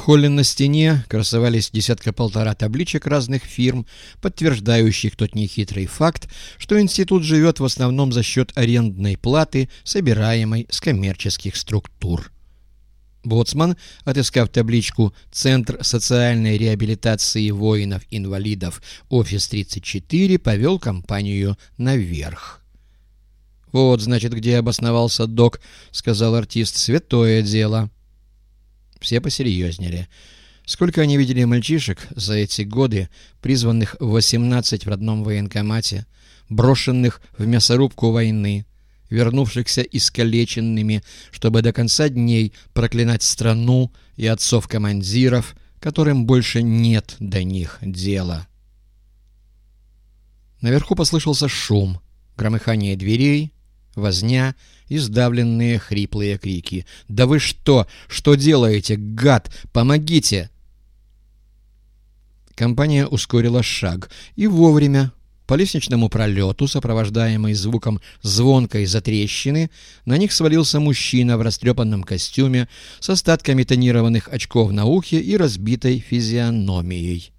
холле на стене красовались десятка-полтора табличек разных фирм, подтверждающих тот нехитрый факт, что институт живет в основном за счет арендной платы, собираемой с коммерческих структур. Боцман, отыскав табличку «Центр социальной реабилитации воинов-инвалидов, офис 34», повел компанию наверх. «Вот, значит, где обосновался док», — сказал артист, — «святое дело». Все посерьезнели. Сколько они видели мальчишек за эти годы, призванных в 18 в родном военкомате, брошенных в мясорубку войны, вернувшихся искалеченными, чтобы до конца дней проклинать страну и отцов-командиров, которым больше нет до них дела. Наверху послышался шум, громыхание дверей, возня и сдавленные хриплые крики. «Да вы что? Что делаете, гад? Помогите!» Компания ускорила шаг и вовремя, по лестничному пролету, сопровождаемый звуком звонкой затрещины, на них свалился мужчина в растрепанном костюме с остатками тонированных очков на ухе и разбитой физиономией.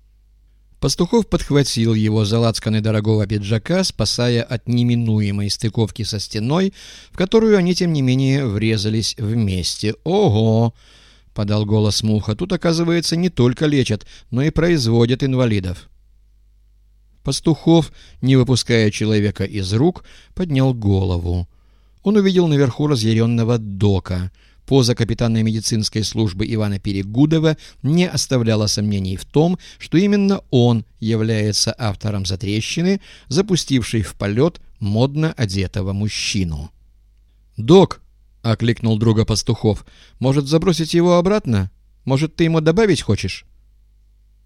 Пастухов подхватил его за лацканы дорогого пиджака, спасая от неминуемой стыковки со стеной, в которую они, тем не менее, врезались вместе. «Ого!» — подал голос Муха. «Тут, оказывается, не только лечат, но и производят инвалидов». Пастухов, не выпуская человека из рук, поднял голову. Он увидел наверху разъяренного дока. Поза капитана медицинской службы Ивана Перегудова не оставляла сомнений в том, что именно он является автором затрещины, запустившей в полет модно одетого мужчину. «Док!» — окликнул друга пастухов. «Может, забросить его обратно? Может, ты ему добавить хочешь?»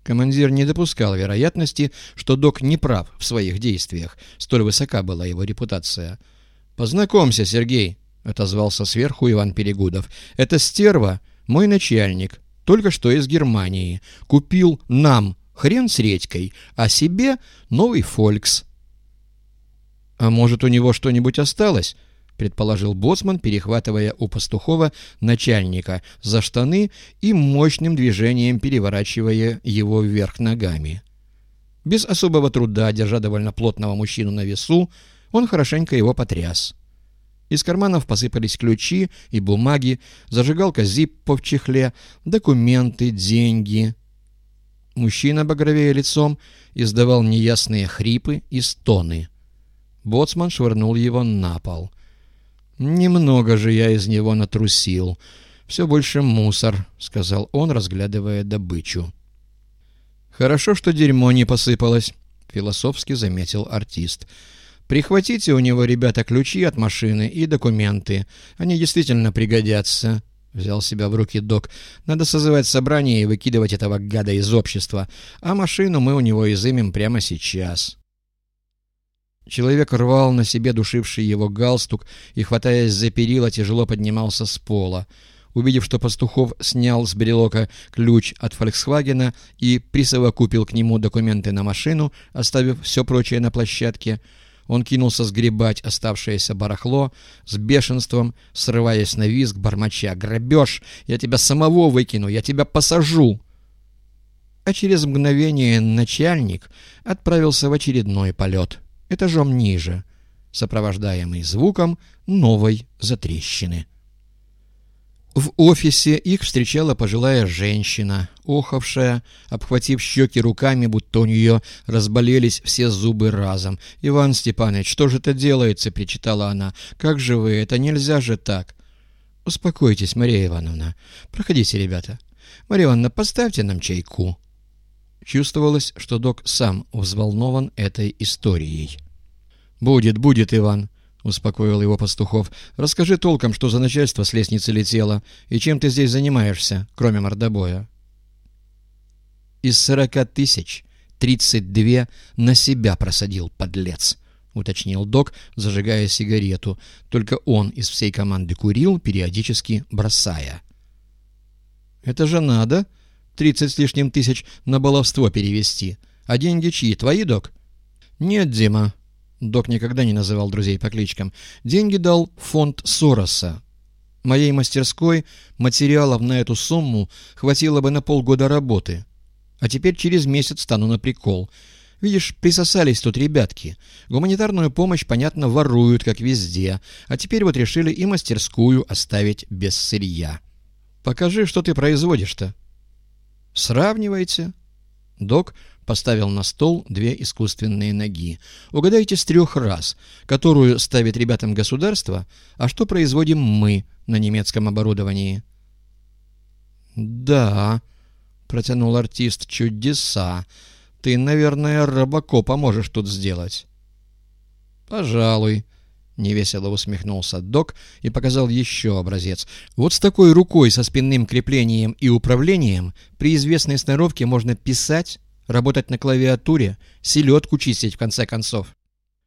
Командир не допускал вероятности, что док не прав в своих действиях. Столь высока была его репутация. «Познакомься, Сергей», — отозвался сверху Иван Перегудов. «Это стерва, мой начальник, только что из Германии. Купил нам хрен с редькой, а себе новый «Фолькс». «А может, у него что-нибудь осталось?» — предположил боцман, перехватывая у пастухова начальника за штаны и мощным движением переворачивая его вверх ногами. Без особого труда, держа довольно плотного мужчину на весу, он хорошенько его потряс. Из карманов посыпались ключи и бумаги, зажигалка зиппо в чехле, документы, деньги. Мужчина, багровея лицом, издавал неясные хрипы и стоны. Боцман швырнул его на пол — «Немного же я из него натрусил. Все больше мусор», — сказал он, разглядывая добычу. «Хорошо, что дерьмо не посыпалось», — философски заметил артист. «Прихватите у него, ребята, ключи от машины и документы. Они действительно пригодятся». Взял себя в руки док. «Надо созывать собрание и выкидывать этого гада из общества. А машину мы у него изымем прямо сейчас». Человек рвал на себе душивший его галстук и, хватаясь за перила, тяжело поднимался с пола. Увидев, что Пастухов снял с брелока ключ от «Фольксвагена» и присовокупил к нему документы на машину, оставив все прочее на площадке, он кинулся сгребать оставшееся барахло с бешенством, срываясь на визг бормоча. «Грабеж! Я тебя самого выкину! Я тебя посажу!» А через мгновение начальник отправился в очередной полет — этажом ниже, сопровождаемый звуком новой затрещины. В офисе их встречала пожилая женщина, охавшая, обхватив щеки руками, будто у нее разболелись все зубы разом. «Иван Степанович, что же это делается?» — причитала она. «Как же вы? Это нельзя же так!» «Успокойтесь, Мария Ивановна. Проходите, ребята. Мария Ивановна, поставьте нам чайку». Чувствовалось, что док сам взволнован этой историей. «Будет, будет, Иван», — успокоил его Пастухов. «Расскажи толком, что за начальство с лестницы летело, и чем ты здесь занимаешься, кроме мордобоя». «Из сорока тысяч тридцать две на себя просадил, подлец», — уточнил док, зажигая сигарету. Только он из всей команды курил, периодически бросая. «Это же надо!» Тридцать с лишним тысяч на баловство перевести. А деньги чьи? Твои, док? Нет, Дима. Док никогда не называл друзей по кличкам. Деньги дал фонд Сороса. Моей мастерской материалов на эту сумму хватило бы на полгода работы. А теперь через месяц стану на прикол. Видишь, присосались тут ребятки. Гуманитарную помощь, понятно, воруют, как везде. А теперь вот решили и мастерскую оставить без сырья. Покажи, что ты производишь-то. Сравнивайте. Док поставил на стол две искусственные ноги. Угадайте с трех раз, которую ставит ребятам государство, а что производим мы на немецком оборудовании. «Да», — протянул артист, — «чудеса. Ты, наверное, робокопа можешь тут сделать». «Пожалуй», — невесело усмехнулся док и показал еще образец. «Вот с такой рукой со спинным креплением и управлением при известной сноровке можно писать, работать на клавиатуре, селедку чистить в конце концов».